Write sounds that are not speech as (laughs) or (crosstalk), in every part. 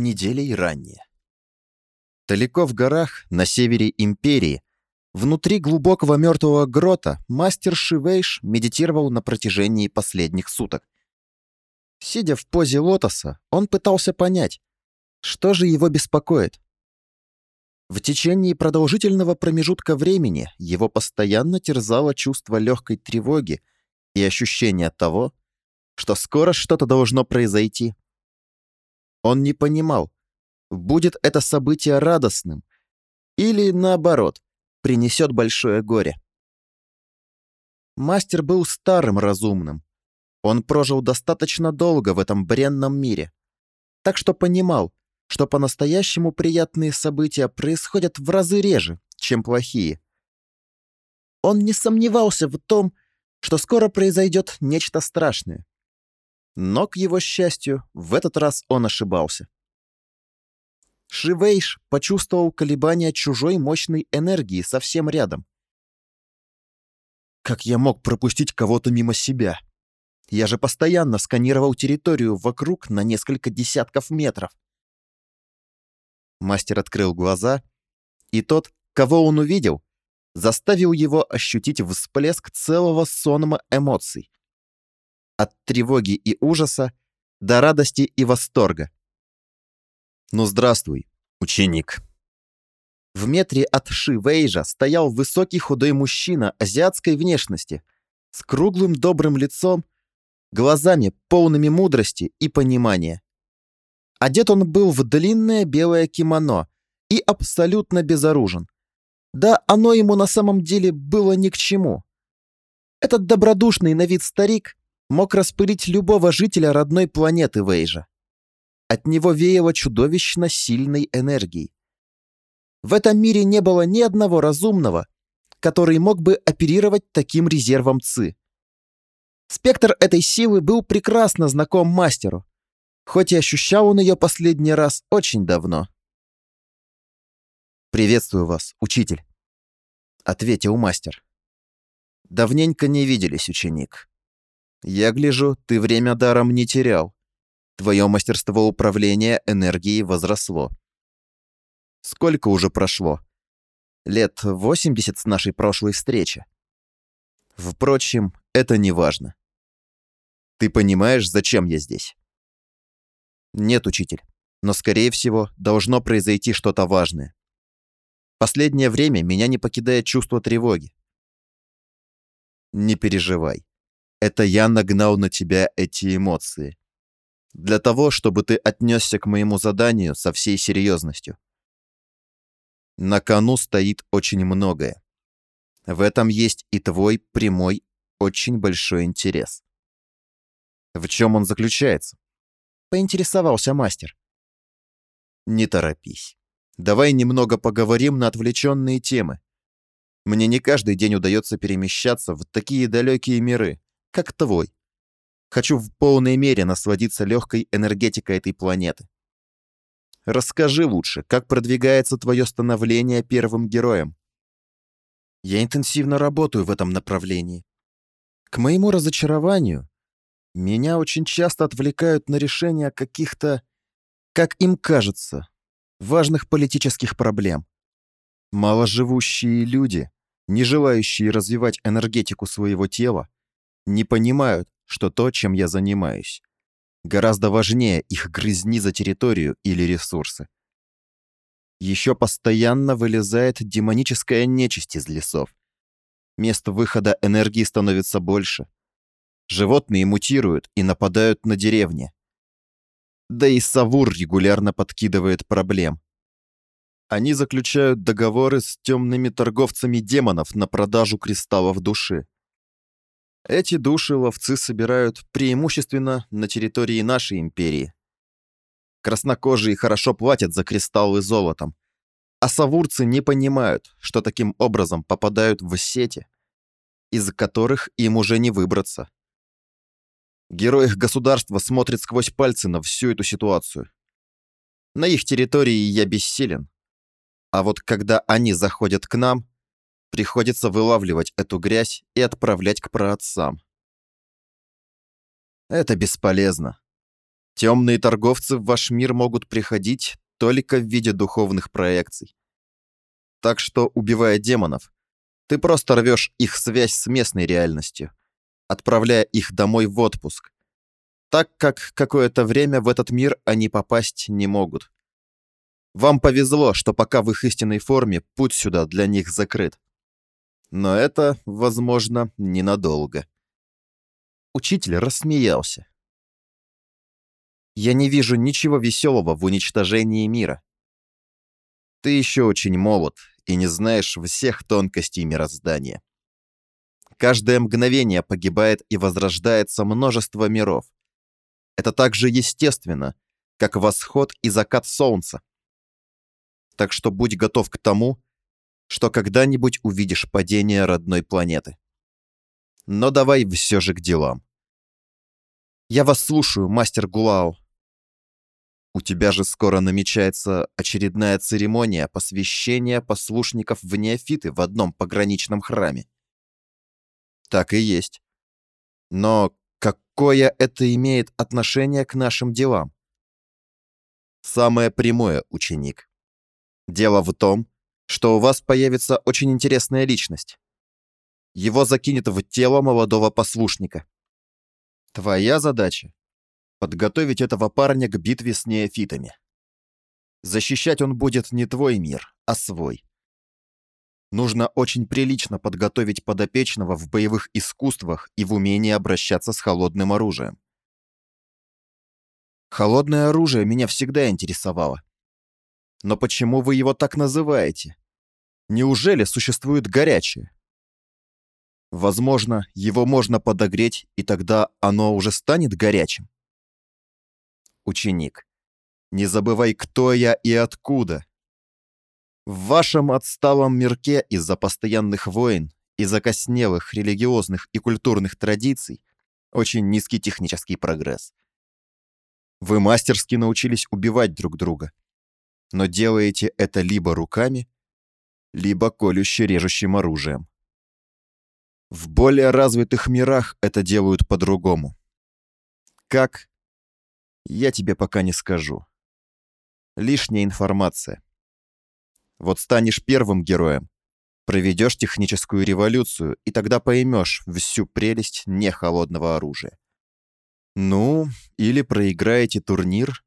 неделей ранее. Далеко в горах, на севере Империи, внутри глубокого мертвого грота, мастер Шивейш медитировал на протяжении последних суток. Сидя в позе лотоса, он пытался понять, что же его беспокоит. В течение продолжительного промежутка времени его постоянно терзало чувство легкой тревоги и ощущение того, что скоро что-то должно произойти. Он не понимал, будет это событие радостным или, наоборот, принесет большое горе. Мастер был старым разумным. Он прожил достаточно долго в этом бренном мире, так что понимал, что по-настоящему приятные события происходят в разы реже, чем плохие. Он не сомневался в том, что скоро произойдет нечто страшное. Но, к его счастью, в этот раз он ошибался. Шивейш почувствовал колебания чужой мощной энергии совсем рядом. Как я мог пропустить кого-то мимо себя? Я же постоянно сканировал территорию вокруг на несколько десятков метров. Мастер открыл глаза, и тот, кого он увидел, заставил его ощутить всплеск целого сонма эмоций. От тревоги и ужаса до радости и восторга. «Ну здравствуй, ученик!» В метре от Ши Вейжа стоял высокий худой мужчина азиатской внешности, с круглым добрым лицом, глазами полными мудрости и понимания. Одет он был в длинное белое кимоно и абсолютно безоружен. Да, оно ему на самом деле было ни к чему. Этот добродушный на вид старик мог распылить любого жителя родной планеты Вейжа. От него веяло чудовищно сильной энергией. В этом мире не было ни одного разумного, который мог бы оперировать таким резервом ЦИ. Спектр этой силы был прекрасно знаком мастеру, хоть и ощущал он ее последний раз очень давно. «Приветствую вас, учитель», — ответил мастер. «Давненько не виделись, ученик. Я гляжу, ты время даром не терял. Твое мастерство управления энергией возросло. Сколько уже прошло? Лет 80 с нашей прошлой встречи. Впрочем, это не важно. Ты понимаешь, зачем я здесь?» «Нет, учитель, но, скорее всего, должно произойти что-то важное. Последнее время меня не покидает чувство тревоги. Не переживай. Это я нагнал на тебя эти эмоции. Для того, чтобы ты отнесся к моему заданию со всей серьезностью. На кону стоит очень многое. В этом есть и твой прямой, очень большой интерес. В чем он заключается? Поинтересовался мастер. Не торопись. Давай немного поговорим на отвлеченные темы. Мне не каждый день удается перемещаться в такие далекие миры, как твой. Хочу в полной мере насладиться легкой энергетикой этой планеты. Расскажи лучше, как продвигается твое становление первым героем. Я интенсивно работаю в этом направлении. К моему разочарованию, меня очень часто отвлекают на решение каких-то, как им кажется, важных политических проблем. Маложивущие люди, не желающие развивать энергетику своего тела, не понимают, что то, чем я занимаюсь, гораздо важнее их грызни за территорию или ресурсы. Еще постоянно вылезает демоническая нечисть из лесов. Мест выхода энергии становится больше. Животные мутируют и нападают на деревни. Да и Савур регулярно подкидывает проблем. Они заключают договоры с темными торговцами демонов на продажу кристаллов души. Эти души ловцы собирают преимущественно на территории нашей империи. Краснокожие хорошо платят за кристаллы золотом, а савурцы не понимают, что таким образом попадают в сети, из которых им уже не выбраться. Герой их государства смотрит сквозь пальцы на всю эту ситуацию. На их территории я бессилен. А вот когда они заходят к нам, приходится вылавливать эту грязь и отправлять к праотцам. Это бесполезно. Темные торговцы в ваш мир могут приходить только в виде духовных проекций. Так что, убивая демонов, ты просто рвешь их связь с местной реальностью, отправляя их домой в отпуск, так как какое-то время в этот мир они попасть не могут. Вам повезло, что пока в их истинной форме путь сюда для них закрыт. Но это, возможно, ненадолго. Учитель рассмеялся. Я не вижу ничего веселого в уничтожении мира. Ты еще очень молод и не знаешь всех тонкостей мироздания. Каждое мгновение погибает и возрождается множество миров. Это так же естественно, как восход и закат солнца. Так что будь готов к тому, что когда-нибудь увидишь падение родной планеты. Но давай все же к делам. Я вас слушаю, мастер Гулао. У тебя же скоро намечается очередная церемония посвящения послушников в неофиты в одном пограничном храме. Так и есть. Но какое это имеет отношение к нашим делам? Самое прямое, ученик. Дело в том, что у вас появится очень интересная личность. Его закинет в тело молодого послушника. Твоя задача — подготовить этого парня к битве с неофитами. Защищать он будет не твой мир, а свой. Нужно очень прилично подготовить подопечного в боевых искусствах и в умении обращаться с холодным оружием. Холодное оружие меня всегда интересовало. Но почему вы его так называете? Неужели существует горячее? Возможно, его можно подогреть, и тогда оно уже станет горячим. Ученик, не забывай, кто я и откуда. В вашем отсталом мирке из-за постоянных войн и закоснелых религиозных и культурных традиций очень низкий технический прогресс. Вы мастерски научились убивать друг друга, но делаете это либо руками, либо колюще-режущим оружием. В более развитых мирах это делают по-другому. Как? Я тебе пока не скажу. Лишняя информация. Вот станешь первым героем, проведешь техническую революцию, и тогда поймешь всю прелесть нехолодного оружия. Ну, или проиграете турнир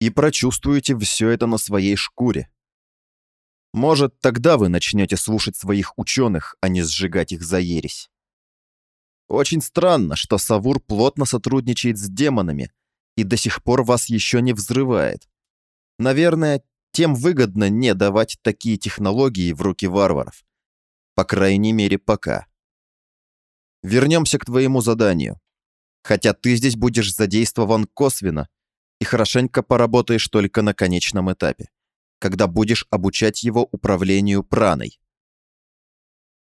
и прочувствуете все это на своей шкуре. Может, тогда вы начнете слушать своих ученых, а не сжигать их за ересь. Очень странно, что Савур плотно сотрудничает с демонами и до сих пор вас еще не взрывает. Наверное, тем выгодно не давать такие технологии в руки варваров. По крайней мере, пока. Вернемся к твоему заданию. Хотя ты здесь будешь задействован косвенно и хорошенько поработаешь только на конечном этапе когда будешь обучать его управлению праной.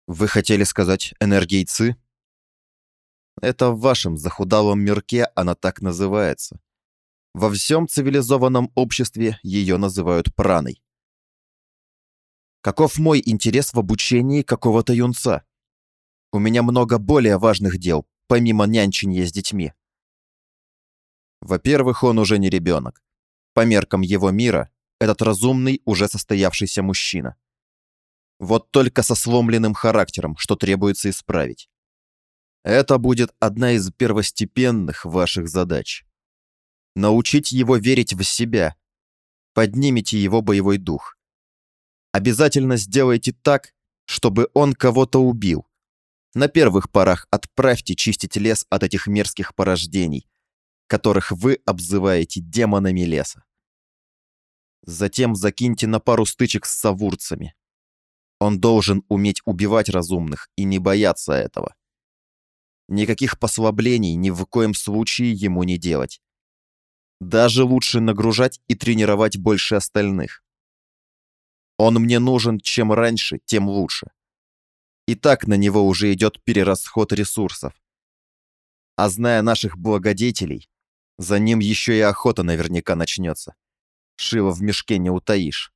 Вы хотели сказать энергией ЦИ? Это в вашем захудалом мирке она так называется. Во всем цивилизованном обществе ее называют праной. Каков мой интерес в обучении какого-то юнца? У меня много более важных дел, помимо нянчения с детьми. Во-первых, он уже не ребенок. По меркам его мира, этот разумный, уже состоявшийся мужчина. Вот только со сломленным характером, что требуется исправить. Это будет одна из первостепенных ваших задач. Научить его верить в себя. Поднимите его боевой дух. Обязательно сделайте так, чтобы он кого-то убил. На первых порах отправьте чистить лес от этих мерзких порождений, которых вы обзываете демонами леса. Затем закиньте на пару стычек с савурцами. Он должен уметь убивать разумных и не бояться этого. Никаких послаблений ни в коем случае ему не делать. Даже лучше нагружать и тренировать больше остальных. Он мне нужен чем раньше, тем лучше. И так на него уже идет перерасход ресурсов. А зная наших благодетелей, за ним еще и охота наверняка начнется. Шило в мешке не утаишь.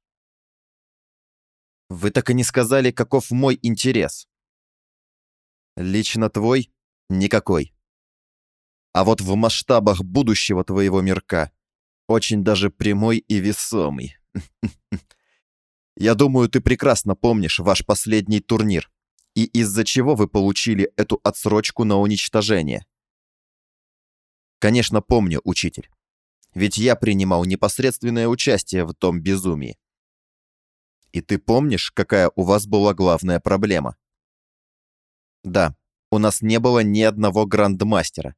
Вы так и не сказали, каков мой интерес. Лично твой? Никакой. А вот в масштабах будущего твоего мирка очень даже прямой и весомый. (laughs) Я думаю, ты прекрасно помнишь ваш последний турнир и из-за чего вы получили эту отсрочку на уничтожение. Конечно, помню, учитель. Ведь я принимал непосредственное участие в том безумии. И ты помнишь, какая у вас была главная проблема? Да, у нас не было ни одного грандмастера.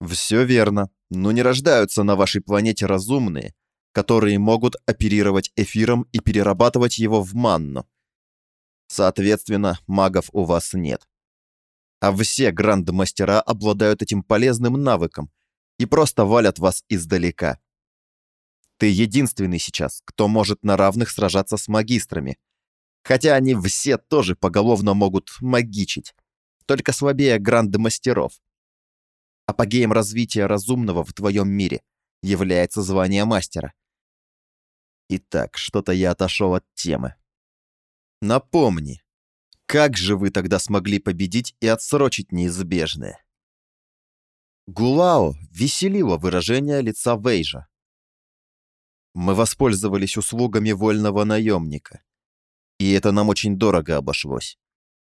Все верно, но не рождаются на вашей планете разумные, которые могут оперировать эфиром и перерабатывать его в манну. Соответственно, магов у вас нет. А все грандмастера обладают этим полезным навыком и просто валят вас издалека. Ты единственный сейчас, кто может на равных сражаться с магистрами. Хотя они все тоже поголовно могут магичить. Только слабее грандмастеров. Апогеем развития разумного в твоем мире является звание мастера. Итак, что-то я отошел от темы. Напомни, как же вы тогда смогли победить и отсрочить неизбежное? Гулао веселило выражение лица Вейжа. Мы воспользовались услугами вольного наемника. И это нам очень дорого обошлось.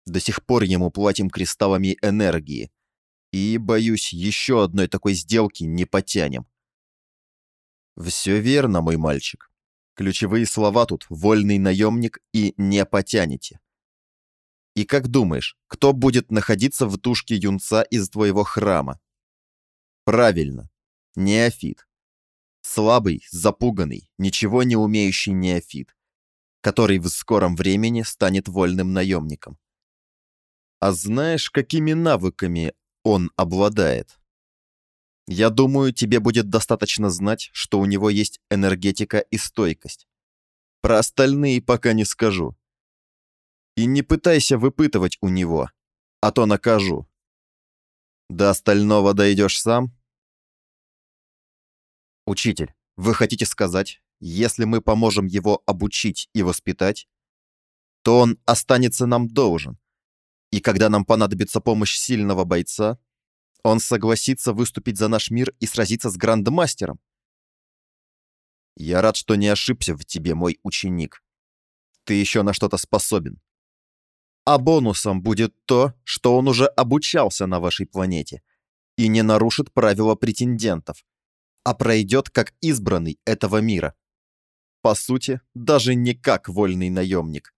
До сих пор ему платим кристаллами энергии. И, боюсь, еще одной такой сделки не потянем. Все верно, мой мальчик. Ключевые слова тут «вольный наемник» и «не потянете». И как думаешь, кто будет находиться в тушке юнца из твоего храма? Правильно, неофит. Слабый, запуганный, ничего не умеющий неофит, который в скором времени станет вольным наемником. А знаешь, какими навыками он обладает? Я думаю, тебе будет достаточно знать, что у него есть энергетика и стойкость. Про остальные пока не скажу. И не пытайся выпытывать у него, а то накажу. До остального дойдешь сам? Учитель, вы хотите сказать, если мы поможем его обучить и воспитать, то он останется нам должен. И когда нам понадобится помощь сильного бойца, он согласится выступить за наш мир и сразиться с грандмастером. Я рад, что не ошибся в тебе, мой ученик. Ты еще на что-то способен. А бонусом будет то, что он уже обучался на вашей планете и не нарушит правила претендентов, а пройдет как избранный этого мира. По сути, даже не как вольный наемник.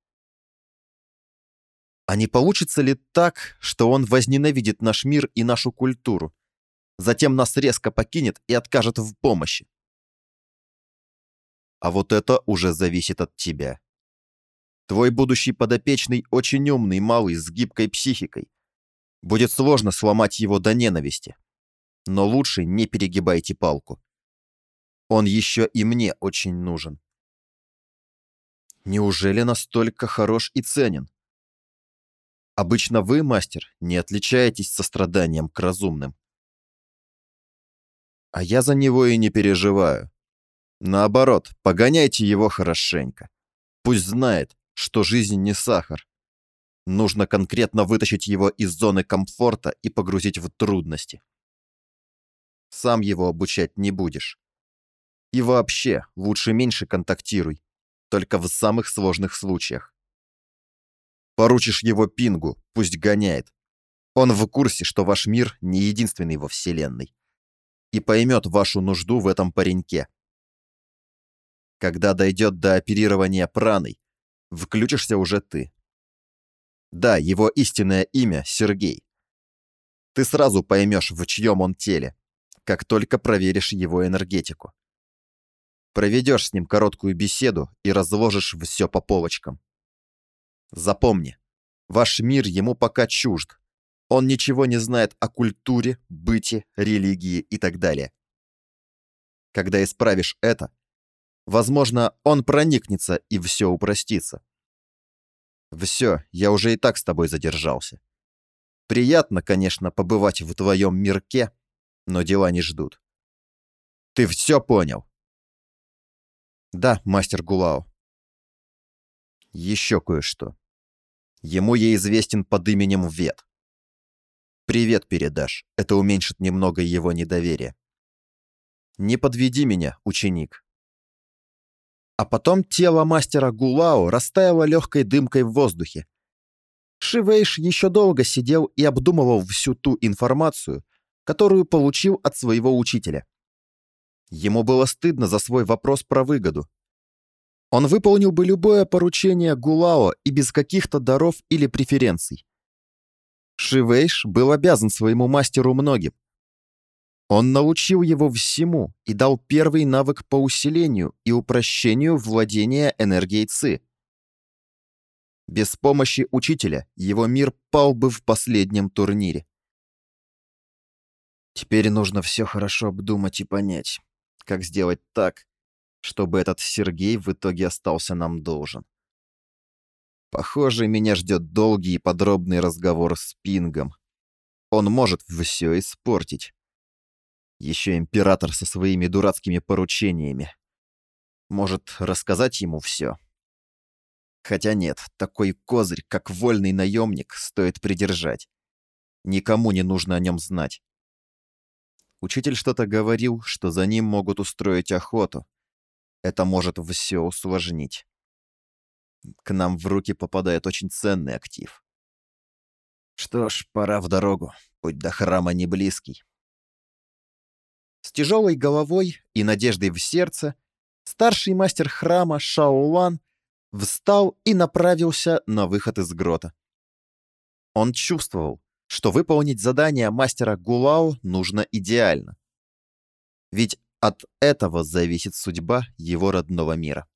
А не получится ли так, что он возненавидит наш мир и нашу культуру, затем нас резко покинет и откажет в помощи? А вот это уже зависит от тебя. Твой будущий подопечный очень умный, малый, с гибкой психикой. Будет сложно сломать его до ненависти. Но лучше не перегибайте палку. Он еще и мне очень нужен. Неужели настолько хорош и ценен? Обычно вы, мастер, не отличаетесь состраданием к разумным. А я за него и не переживаю. Наоборот, погоняйте его хорошенько. Пусть знает, что жизнь не сахар. Нужно конкретно вытащить его из зоны комфорта и погрузить в трудности. Сам его обучать не будешь. И вообще, лучше меньше контактируй, только в самых сложных случаях. Поручишь его Пингу, пусть гоняет. Он в курсе, что ваш мир не единственный во Вселенной. И поймет вашу нужду в этом пареньке. Когда дойдет до оперирования праной, включишься уже ты. Да, его истинное имя Сергей. Ты сразу поймешь, в чьем он теле, как только проверишь его энергетику. Проведешь с ним короткую беседу и разложишь все по полочкам. Запомни, ваш мир ему пока чужд. Он ничего не знает о культуре, быте, религии и так далее. Когда исправишь это, возможно, он проникнется и все упростится. Все, я уже и так с тобой задержался. Приятно, конечно, побывать в твоем мирке, но дела не ждут. Ты все понял? Да, мастер Гулао. Еще кое-что. Ему я известен под именем Вет. Привет передашь, это уменьшит немного его недоверие. Не подведи меня, ученик. А потом тело мастера Гулао растаяло легкой дымкой в воздухе. Шивейш еще долго сидел и обдумывал всю ту информацию, которую получил от своего учителя. Ему было стыдно за свой вопрос про выгоду. Он выполнил бы любое поручение Гулао и без каких-то даров или преференций. Шивейш был обязан своему мастеру многим. Он научил его всему и дал первый навык по усилению и упрощению владения энергией Ци. Без помощи учителя его мир пал бы в последнем турнире. Теперь нужно все хорошо обдумать и понять, как сделать так, чтобы этот Сергей в итоге остался нам должен. Похоже, меня ждет долгий и подробный разговор с Пингом. Он может все испортить. Еще император со своими дурацкими поручениями. Может, рассказать ему все? Хотя нет, такой козырь, как вольный наемник, стоит придержать. Никому не нужно о нем знать. Учитель что-то говорил, что за ним могут устроить охоту. Это может все усложнить. К нам в руки попадает очень ценный актив. Что ж, пора в дорогу. Путь до храма не близкий. С тяжелой головой и надеждой в сердце старший мастер храма Шаолан встал и направился на выход из грота. Он чувствовал, что выполнить задание мастера Гулао нужно идеально. Ведь от этого зависит судьба его родного мира.